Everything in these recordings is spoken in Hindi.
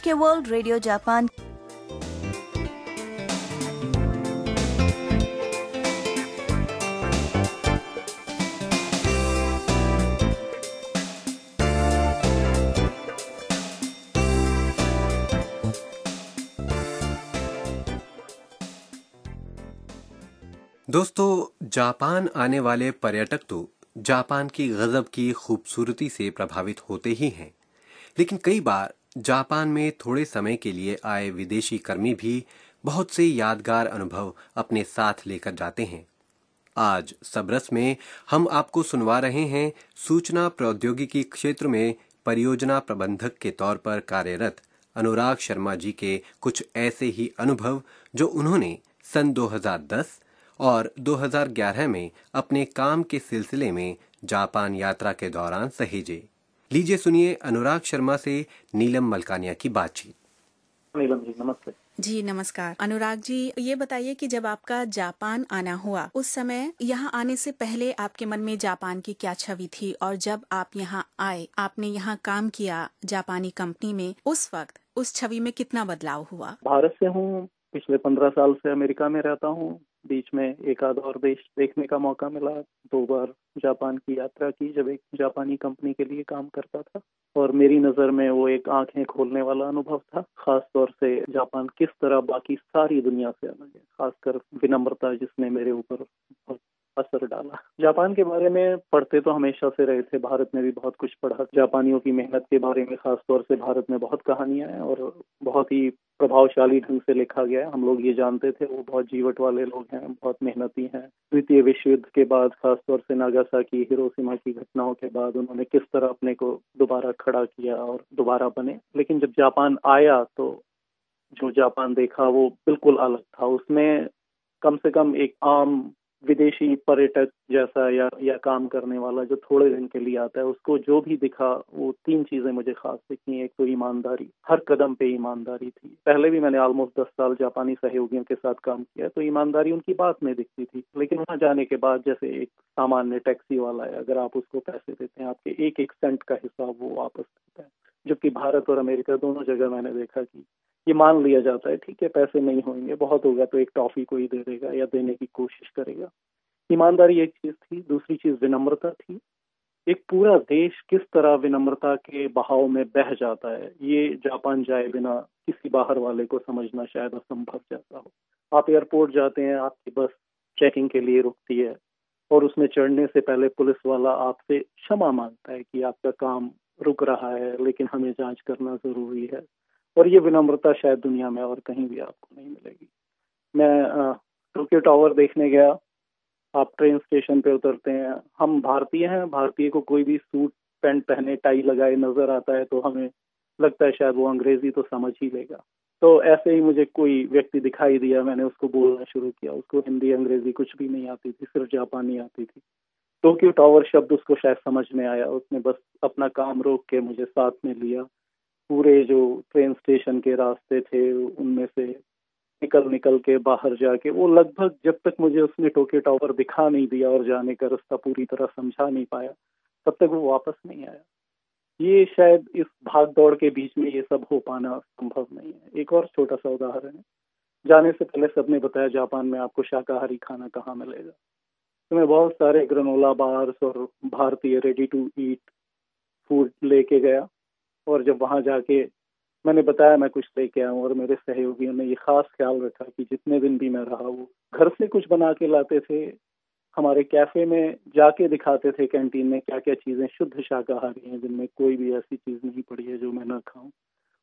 K world radio Japan. दोस्तों, जापान आने वाले पर्यटक तो जापान की गजब की खूबसूरती से प्रभावित होते ही हैं। लेकिन कई बार जापान में थोड़े समय के लिए आए विदेशी कर्मी भी बहुत से यादगार अनुभव अपने साथ लेकर जाते हैं। आज सबरस में हम आपको सुनवा रहे हैं सूचना प्रौद्योगिकी क्षेत्र में परियोजना प्रबंधक के तौर पर कार्यरत अनुराग शर्मा जी के कुछ ऐसे ही अनुभव जो उन्होंने सन 2010 और 2011 में अपने काम के सिलसिले में जापान यात्रा के दौरान सहेजे। लीजिए सुनिए अनुराग शर्मा से नीलम मलकानिया की बातचीत। नीलम जी नमस्ते। जी नमस्कार। अनुराग जी ये बताइए कि जब आपका जापान आना हुआ उस समय यहाँ आने से पहले आपके मन में जापान की क्या छवि थी? और जब आप यहाँ आए आपने यहाँ काम किया जापानी कंपनी में उस वक्त उस छवि में कितना बदलाव हुआ? भारत से हूँ पिछले पंद्रह साल से अमेरिका में रहता हूँ। बीच में एक आध और देश देखने का मौका मिला। दो बार जापान की यात्रा की, जब एक जापानी कंपनी के लिए काम करता था। और मेरी नज़र में वो एक आँखें खोलने वाला अनुभव था खास तौर से जापान किस तरह बाकी सारी दुनिया से अलग है, खासकर विनम्रता जिसने मेरे ऊपर बहुत असर डाला। जापान के बारे में पढ़ते तो हमेशा से रहे थे। भारत में भी बहुत कुछ पढ़ा। जापानियों की मेहनत के बारे में खास तौर से भारत में बहुत कहानियाँ हैं और बहुत ही प्रभावशाली ढंग से लिखा गया है। हम लोग ये जानते थे। वो बहुत जीवट वाले लोग हैं, बहुत मेहनती हैं। द्वितीय विश्व युद्ध के बाद खासतौर से नागासा की हिरोशिमा की घटनाओं के बाद उन्होंने किस तरह अपने को दोबारा खड़ा किया और दोबारा बने। लेकिन जब जापान आया तो जो जापान देखा वो बिल्कुल अलग था। उसमें कम से कम एक आम विदेशी पर्यटक जैसा या या काम करने वाला जो थोड़े दिन के लिए आता है, उसको जो भी दिखा, वो तीन चीज़ें मुझे खास दिखी एक तो ईमानदारी, हर कदम पे ईमानदारी थी। पहले भी मैंने ऑलमोस्ट दस साल जापानी सहयोगियों के साथ काम किया तो ईमानदारी उनकी बात में दिखती थी। लेकिन वहाँ जाने के बाद, जैसे एक सामान्य टैक्सी वाला है, अगर आप उसको पैसे देते हैं, आपके एक एक सेंट का हिसाब वो वापस देता है जबकि भारत और अमेरिका दोनों जगह मैंने देखा कि ये मान लिया जाता है, ठीक है, पैसे नहीं होंगे, बहुत होगा तो एक टॉफी कोई दे देगा या देने की कोशिश करेगा। ईमानदारी एक चीज़ थी, दूसरी चीज़ विनम्रता थी। एक पूरा देश किस तरह विनम्रता के बहाव में बह जाता है, ये जापान जाए बिना किसी बाहर वाले को समझना शायद असंभव जाता हो। आप एयरपोर्ट जाते हैं, आपकी बस चेकिंग के लिए रुकती है, और उसमें चढ़ने से पहले पुलिस वाला आपसे क्षमा माँगता है कि आपका काम रुक रहा है, लेकिन हमें जाँच करना ज़रूरी है। और ये विनम्रता शायद दुनिया में और कहीं भी आपको नहीं मिलेगी। मैं टोक्यो टावर देखने गया। आप ट्रेन स्टेशन पे उतरते हैं। हम भारतीय हैं। भारतीय को कोई भी सूट, पैंट पहने, टाई लगाए नज़र आता है तो हमें लगता है शायद वो अंग्रेज़ी तो समझ ही लेगा। तो ऐसे ही मुझे कोई व्यक्ति दिखाई दिया। मैंने उसको बोलना शुरू किया। उसको हिंदी, अंग्रेज़ी कुछ भी नहीं आती थी। सिर्फ़ जापानी आती थी। टोक्यो टावर शब्द उसको शायद समझ में आया। उसने बस अपना काम रोक के मुझे साथ में लिया। पूरे जो ट्रेन स्टेशन के रास्ते थे, उनमें से निकल निकल के बाहर जाके, वो लगभग जब तक मुझे उसने टोक्यो टावर दिखा नहीं दिया और जाने का रास्ता पूरी तरह समझा नहीं पाया, तब तक वो वापस नहीं आया। ये शायद इस भाग दौड़ के बीच में ये सब हो पाना संभव नहीं है। एक और छोटा सा उदाहरण है। जाने से पहले सबने बताया, जापान में आपको शाकाहारी खाना कहाँ मिलेगा? तो मैं बहुत सारे ग्रनोला बार्स और भारतीय रेडी टू ईट फ़ूड लेके गया। और जब वहाँ जाके मैंने बताया, मैं कुछ लेके आऊँ और मेरे सहयोगियों ने ये खास ख्याल रखा कि जितने दिन भी मैं रहा वो घर से कुछ बना के लाते थे, हमारे कैफ़े में जाके दिखाते थे कैंटीन में क्या क्या चीज़ें शुद्ध शाकाहारी हैं, जिनमें कोई भी ऐसी चीज़ नहीं पड़ी है जो मैं ना खाऊं।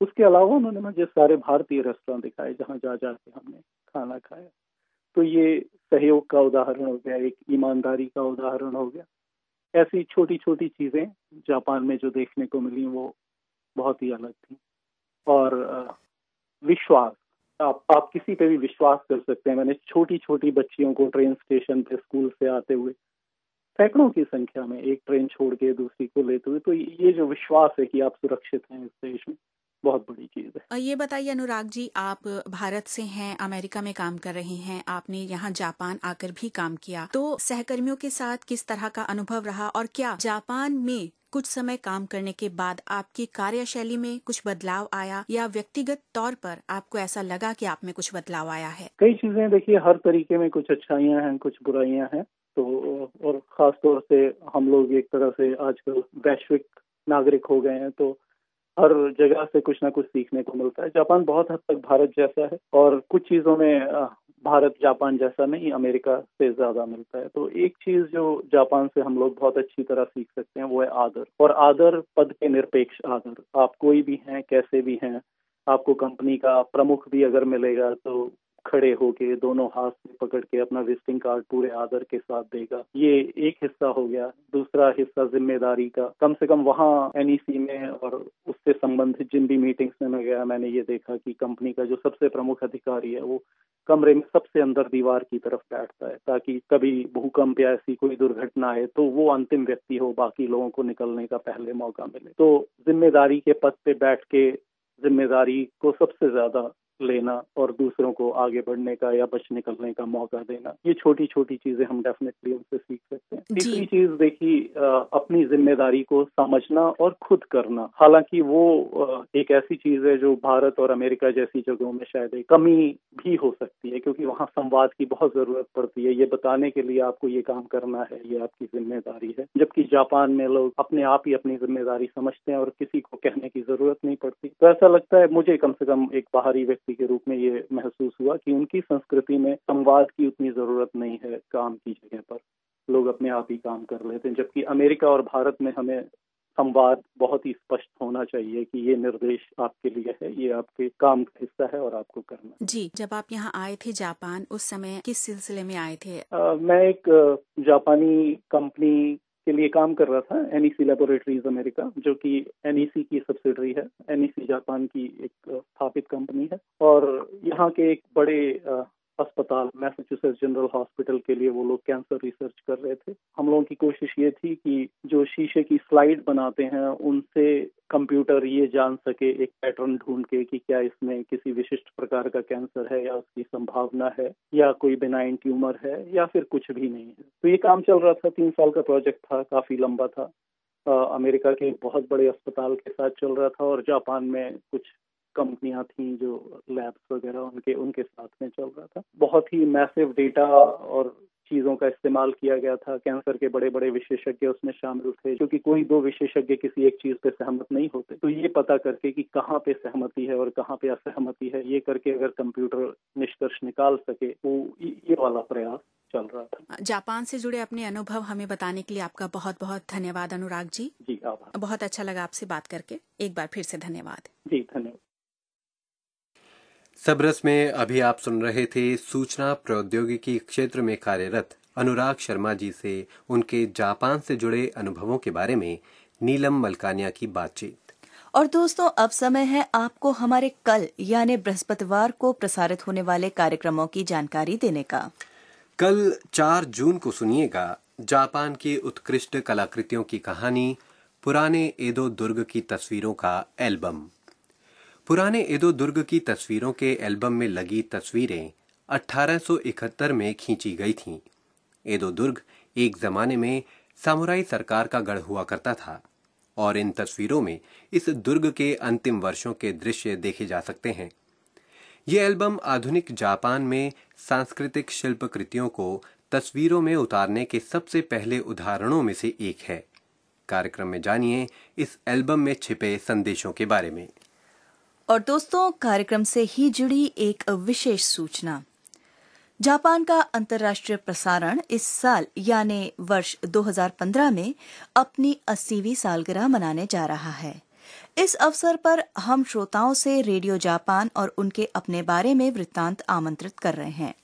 उसके अलावा उन्होंने मुझे सारे भारतीय रेस्टोरेंट दिखाए, जहाँ जा जाके हमने खाना खाया। तो ये सहयोग का उदाहरण हो गया, एक ईमानदारी का उदाहरण हो गया। ऐसी छोटी छोटी चीज़ें जापान में जो देखने को मिली, वो बहुत ही अलग थी। और विश्वास, आप आप किसी पे भी विश्वास कर सकते हैं। मैंने छोटी छोटी बच्चियों को ट्रेन स्टेशन पे स्कूल से आते हुए, सैकड़ों की संख्या में एक ट्रेन छोड़ के दूसरी को लेते हुए तो ये जो विश्वास है कि आप सुरक्षित हैं इस देश में बहुत बड़ी चीज़ है। ये बताइए अनुराग जी आप भारत से हैं अमेरिका में काम कर रहे हैं आपने यहाँ जापान आकर भी काम किया तो सहकर्मियों के साथ किस तरह का अनुभव रहा और क्या जापान में कुछ समय काम करने के बाद आपकी कार्यशैली में कुछ बदलाव आया या व्यक्तिगत तौर पर आपको ऐसा लगा कि आप में कुछ बदलाव आया है? कई चीज़ें देखिए हर तरीके में कुछ अच्छाइयाँ हैं कुछ बुराइयाँ हैं तो और खास तौर से हम लोग एक तरह से आजकल वैश्विक नागरिक हो गए हैं तो हर जगह से कुछ ना कुछ सीखने को मिलता है। जापान बहुत हद तक भारत जैसा है और कुछ चीज़ों में भारत जापान जैसा नहीं, अमेरिका से ज़्यादा मिलता है। तो एक चीज़ जो जापान से हम लोग बहुत अच्छी तरह सीख सकते हैं, वो है आदर। और आदर पद के निरपेक्ष आदर। आप कोई भी हैं, कैसे भी हैं, आपको कंपनी का प्रमुख भी अगर मिलेगा तो खड़े होके, दोनों हाथ से पकड़ के अपना विजिटिंग कार्ड पूरे आदर के साथ देगा। ये एक हिस्सा हो गया। दूसरा हिस्सा ज़िम्मेदारी का। कम से कम वहाँ एनईसी में और उससे संबंधित जिन भी मीटिंग्स में मैं गया, मैंने ये देखा कि कंपनी का जो सबसे प्रमुख अधिकारी है, वो कमरे में सबसे अंदर दीवार की तरफ़ बैठता है, ताकि कभी भूकंप या ऐसी कोई दुर्घटना है तो वो अंतिम व्यक्ति हो, बाकी लोगों को निकलने का पहले मौका मिले। तो ज़िम्मेदारी के पद पे बैठ के ज़िम्मेदारी को सबसे ज़्यादा लेना और दूसरों को आगे बढ़ने का या बच निकलने का मौका देना। ये छोटी छोटी चीज़ें हम डेफिनेटली उनसे सीख सकते हैं। तीसरी चीज़ देखी अपनी ज़िम्मेदारी को समझना और खुद करना। हालाँकि वो एक ऐसी चीज़ है जो भारत और अमेरिका जैसी जगहों में शायद एक कमी भी हो सकती है क्योंकि वहाँ संवाद की बहुत ज़रूरत पड़ती है। ये बताने के लिए आपको ये काम करना है ये आपकी ज़िम्मेदारी है। जबकि जापान में लोग अपने आप ही अपनी ज़िम्मेदारी समझते हैं और किसी को कहने की ज़रूरत नहीं पड़ती। तो ऐसा लगता है मुझे कम से कम एक बाहरी व्यक्ति व्यक्ति के रूप में ये महसूस हुआ कि उनकी संस्कृति में संवाद की उतनी ज़रूरत नहीं है काम की जगह पर। लोग अपने आप ही काम कर लेते हैं जबकि अमेरिका और भारत में हमें संवाद बहुत ही स्पष्ट होना चाहिए कि ये निर्देश आपके लिए है ये आपके काम का हिस्सा है और आपको करना जी जब आप यहाँ आए थे जापान उस समय किस सिलसिले में आए थे? आ, मैं एक जापानी कंपनी के लिए काम कर रहा था एनईसी लेबोरेटरीज अमेरिका जो कि एनईसी की सब्सिडरी है एनईसी जापान की एक, स्थापित कंपनी है। और यहाँ के एक बड़े अस्पताल मैसेच्यूसेट्स जनरल हॉस्पिटल के लिए वो लोग कैंसर रिसर्च कर रहे थे। हम लोगों की कोशिश ये थी कि जो शीशे की स्लाइड बनाते हैं, उनसे कंप्यूटर ये जान सके, एक पैटर्न ढूंढ के कि क्या इसमें किसी विशिष्ट प्रकार का कैंसर है या उसकी संभावना है, या कोई बिनाइन ट्यूमर है, या फिर कुछ भी नहीं है। तो ये काम चल रहा था, तीन साल का प्रोजेक्ट था, काफ़ी लंबा था। अमेरिका के बहुत बड़े अस्पताल के साथ चल रहा था और जापान में कुछ कंपनियाँ थी जो लैब्स वगैरह उनके उनके साथ में चल रहा था। बहुत ही मैसिव डेटा और चीज़ों का इस्तेमाल किया गया था। कैंसर के बड़े बड़े विशेषज्ञ उसमें शामिल थे क्योंकि कोई दो विशेषज्ञ किसी एक चीज़ पे सहमत नहीं होते। तो ये पता करके कि कहाँ पे सहमति है और कहाँ पे असहमति है ये करके अगर कंप्यूटर निष्कर्ष निकाल सके तो ये वाला प्रयास चल रहा था। जापान से जुड़े अपने अनुभव हमें बताने के लिए आपका बहुत बहुत धन्यवाद अनुराग जी। जी आभार। बहुत अच्छा लगा आपसे बात करके। एक बार फिर से धन्यवाद। जी धन्यवाद। सबरस में अभी आप सुन रहे थे सूचना प्रौद्योगिकी क्षेत्र में कार्यरत अनुराग शर्मा जी से उनके जापान से जुड़े अनुभवों के बारे में नीलम मलकानिया की बातचीत। और दोस्तों अब समय है आपको हमारे कल यानी बृहस्पतिवार को प्रसारित होने वाले कार्यक्रमों की जानकारी देने का। कल 4 जून को सुनिएगा जापान की उत्कृष्ट कलाकृतियों की कहानी पुराने एदो दुर्ग की तस्वीरों का एल्बम। पुराने एदो दुर्ग की तस्वीरों के एल्बम में लगी तस्वीरें 1871 में खींची गई थीं। एदो दुर्ग एक जमाने में सामुराई सरकार का गढ़ हुआ करता था, और इन तस्वीरों में इस दुर्ग के अंतिम वर्षों के दृश्य देखे जा सकते हैं। ये एल्बम आधुनिक जापान में सांस्कृतिक शिल्प कृतियों को तस्वीरों में उतारने के सबसे पहले उदाहरणों में से एक है। कार्यक्रम में जानिए इस एल्बम में छिपे संदेशों के बारे में। और दोस्तों, कार्यक्रम से ही जुड़ी एक विशेष सूचना। जापान का अंतर्राष्ट्रीय प्रसारण इस साल, यानी वर्ष 2015 में अपनी 80वीं सालगिरह मनाने जा रहा है। इस अवसर पर हम श्रोताओं से रेडियो जापान और उनके अपने बारे में वृत्तांत आमंत्रित कर रहे हैं।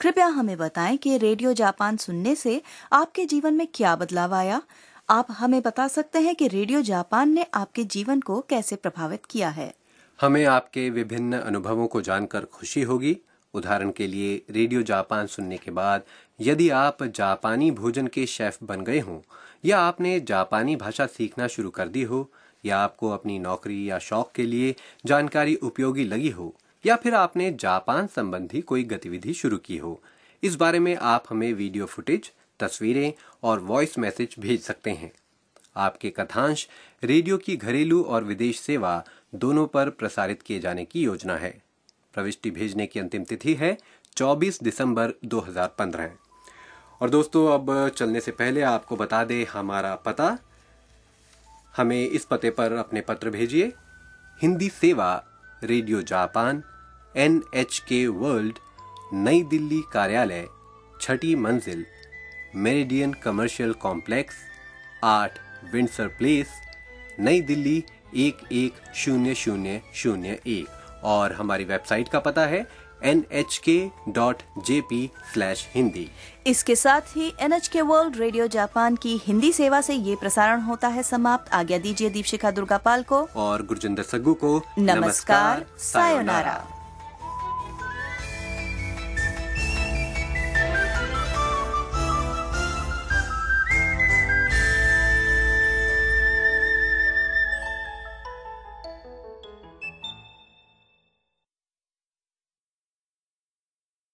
कृपया हमें बताएँ कि रेडियो जापान सुनने से आपके जीवन में क्या बदलाव आया। आप हमें बता सकते हैं कि रेडियो जापान ने आपके जीवन को कैसे प्रभावित किया है। हमें आपके विभिन्न अनुभवों को जानकर खुशी होगी। उदाहरण के लिए, रेडियो जापान सुनने के बाद, यदि आप जापानी भोजन के शेफ बन गए हों, या आपने जापानी भाषा सीखना शुरू कर दी हो, या आपको अपनी नौकरी या शौक के लिए जानकारी उपयोगी लगी हो, या फिर आपने जापान संबंधी कोई गतिविधि शुरू की हो, इस बारे में आप हमें वीडियो फुटेज, तस्वीरें और वॉइस मैसेज भेज सकते हैं। आपके कथांश, रेडियो की घरेलू और विदेश सेवा दोनों पर प्रसारित किए जाने की योजना है। प्रविष्टि भेजने की अंतिम तिथि है 24 दिसंबर 2015 और दोस्तों, अब चलने से पहले आपको बता दें हमारा पता। हमें इस पते पर अपने पत्र भेजिए। हिंदी सेवा, radio Japan N H K world, Nai Delhi कार्यालय, छठी मंजिल, मेरिडियन कमर्शियल कॉम्प्लेक्स, आठ विंडसर प्लेस, नई दिल्ली एक एक शून्य शून्य शून्य एक और हमारी वेबसाइट का पता है N H K dot J P slash Hindi इसके साथ ही N H K world radio Japan की हिंदी सेवा से ये प्रसारण होता है समाप्त। आज्ञा दीजिए दीपशिखा दुर्गापाल को। और गुरजिंदर सग्गू को। नमस्कार नमस्कार सायोनारा।